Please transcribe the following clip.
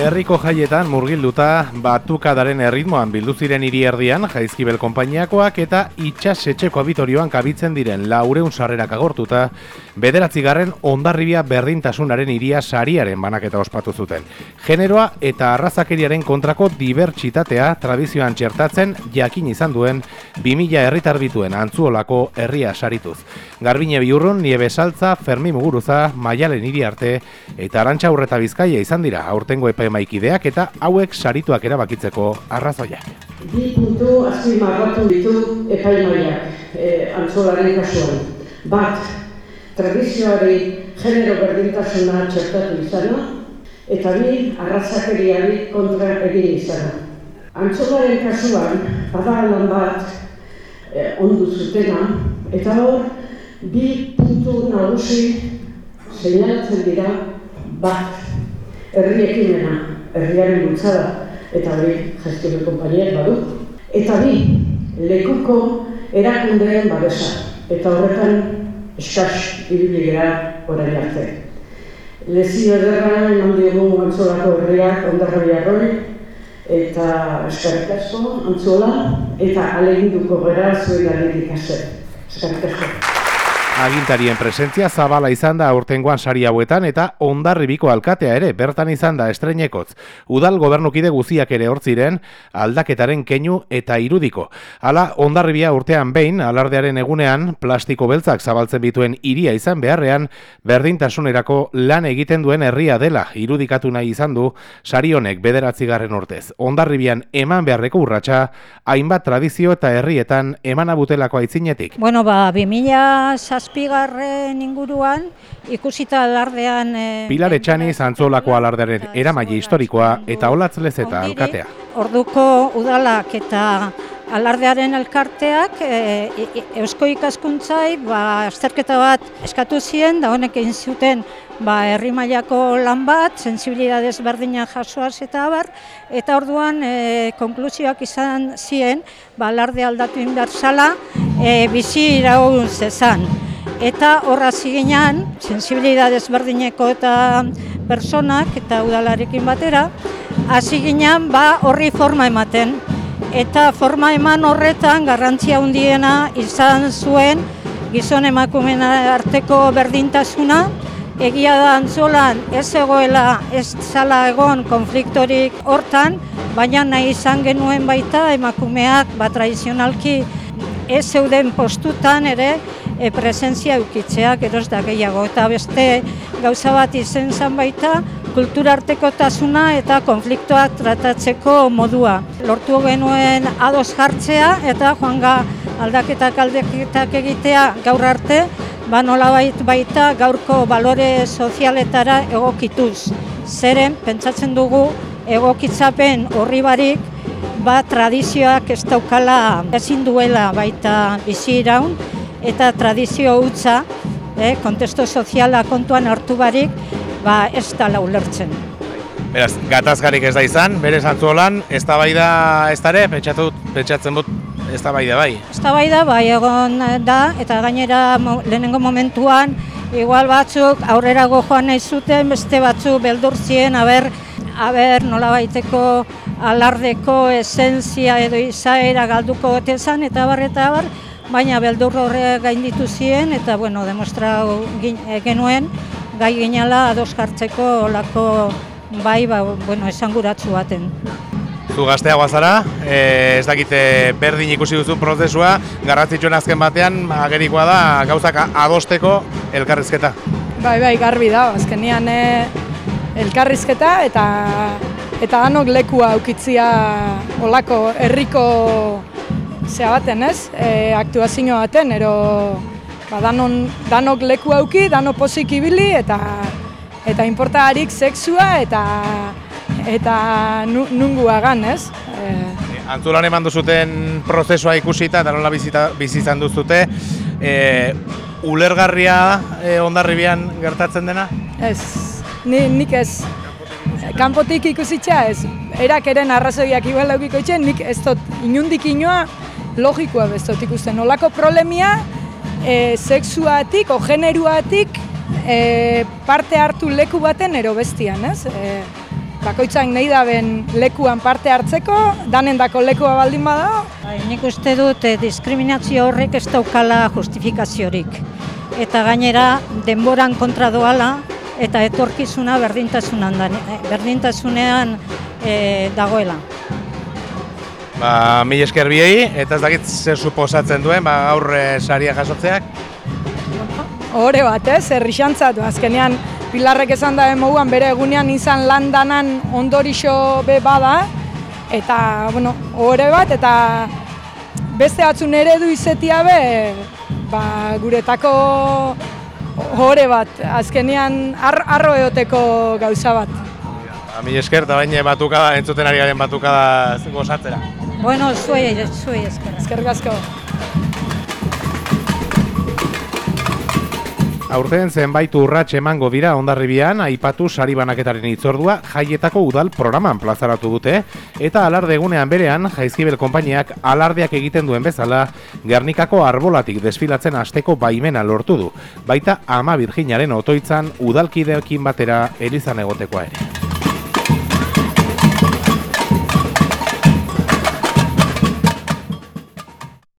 Herriko jaietan murgilduta batukadaren erritmoan bildu ziren hiri erdian Jaizkibel konpainiakoak eta itxasetxeko abitorioan kabitzen diren laureun sarrerak agortuta bederatzigarren ondarribia berdintasunaren iria sariaren banaketa ospatu zuten. Generoa eta arrazakeriaren kontrako dibertsitatea tradizioan txertatzen jakin izan duen 2000 herritarbituen antzuolako herria sarituz. Garbine biurrun, niebe saltza, fermi muguruza, maialen hiri arte eta arantxa urreta bizkaia izan dira aurtengo epaimaikideak eta hauek sarituak erabakitzeko arrazoiak. Bi puntu azpi marratu ditu epaimaiak e, antzolaren kasuan. Bat, tradizioari genero berdintasuna txertatu izana, eta bi, arrazakeriari kontra egin izana. Antzolaren kasuan, bada bat e, ondu zutena, eta hor, bi puntu nagusi seinalatzen dira bat herri ekimena, herriaren bultzada, eta hori gestione konpainiak badu. Eta bi, lekuko erakundeen babesa, eta horretan eskaz ibili gara orain arte. Lezio ederra eman diogu antzolako herriak ondarra biarroi, eta eskarrik asko antzola, eta aleginduko gara zuen alegitik azer. Eskarrik asko. Agintarien presentzia zabala izan da aurtengoan sari hauetan eta ondarribiko alkatea ere bertan izan da estreinekotz. Udal gobernukide guziak ere hortziren aldaketaren keinu eta irudiko. Hala ondarribia urtean behin alardearen egunean plastiko beltzak zabaltzen bituen iria izan beharrean berdintasunerako lan egiten duen herria dela irudikatu nahi izan du sari honek bederatzigarren urtez. Ondarribian eman beharreko urratsa hainbat tradizio eta herrietan emanabutelako aitzinetik. Bueno, ba, 2000 zazpigarren inguruan ikusita alardean... E, Pilar Etxani zantzolako alardearen eramaile historikoa eta olatzlez eta alkatea. Orduko udalak eta alardearen elkarteak e, eusko ikaskuntzai ba, azterketa bat eskatu ziren, da honek egin zuten ba, herri mailako lan bat, sensibilidades berdina jasoaz eta abar, eta orduan e, konklusioak izan ziren, ba, alarde aldatu inbertsala, e, bizi iraun zezan eta horra ziginan, sensibilidad ezberdineko eta personak eta udalarekin batera, hasi ginen ba horri forma ematen. Eta forma eman horretan garrantzia handiena izan zuen gizon emakumeen arteko berdintasuna, egia da antzolan ez egoela ez zala egon konfliktorik hortan, baina nahi izan genuen baita emakumeak ba tradizionalki ez zeuden postutan ere e, presentzia eukitzea, geroz da gehiago. Eta beste gauza bat izen zan baita, kulturarteko tasuna eta konfliktoak tratatzeko modua. Lortu genuen ados jartzea eta joanga aldaketak aldaketak egitea gaur arte, ba nola baita gaurko balore sozialetara egokituz. Zeren, pentsatzen dugu, egokitzapen horri barik, ba tradizioak ez daukala ezin duela baita bizi iraun, eta tradizio hutsa, eh, kontesto soziala kontuan hartu barik, ba ez da laulertzen. Beraz, gatazgarik ez da izan, bere zantzuolan, ez da bai da ez dare, pentsatzen dut, ez da bai da bai. Ez da bai da, bai egon da, eta gainera lehenengo momentuan, igual batzuk aurrera joan nahi zuten, beste batzuk beldur ziren, aber, aber nola baiteko alardeko esentzia edo izaera galduko gotezan, eta bar, eta bar, baina beldur horre gainditu ziren eta bueno, demostra eh, genuen gai ginala ados jartzeko olako bai, ba, bueno, esanguratzu baten. Zu gaztea guazara, e, ez dakite berdin ikusi duzu prozesua, garratzitsuen azken batean, agerikoa da gauzak adosteko elkarrizketa. Bai, bai, garbi da, azkenian e, elkarrizketa eta eta anok lekua aukitzia olako herriko zea baten, ez? E, aktuazio baten, ero ba, danon, danok leku auki, danok pozik ibili, eta eta importa harik sexua eta eta nungu agan, ez? E, Antzulan eman duzuten prozesua ikusita eta nola bizitzan duzute, e, ulergarria e, ondarribian gertatzen dena? Ez, ni, nik ez. Kanpotik ikusitza ez, erak eren arrazoiak igual daukiko itxen, nik ez dut inundik inoa logikoa bestot ikusten. Olako problemia e, sexuatik o generuatik e, parte hartu leku baten ero bestian, ez? E, bakoitzak nahi daben lekuan parte hartzeko, danendako lekua baldin bada, Bai, nik uste dut diskriminazio horrek ez daukala justifikaziorik. Eta gainera denboran kontra doala eta etorkizuna eh, berdintasunean eh, dagoela. Ba, mil esker biei, eta ez dakit zer suposatzen duen, ba, gaur saria jasotzeak. Hore bat, ez, errixantzat, azkenean Pilarrek esan da moguan bere egunean izan landanan ondorixo be bada, eta, bueno, hore bat, eta beste batzun eredu izetia be, ba, guretako hore bat, azkenean ar, arro eoteko gauza bat. Ba, mil esker, eta baina batukada, entzuten ari garen batukada gozatzera. Bueno, zuei, zuei eskerrak. Eskerrik asko. Aurten zenbait urrats emango dira ondarribian aipatu sari banaketaren itzordua jaietako udal programan plazaratu dute eta alarde egunean berean Jaizkibel konpainiak alardeak egiten duen bezala Gernikako arbolatik desfilatzen asteko baimena lortu du. Baita ama Virginiaren otoitzan udalkideekin batera elizan egotekoa ere.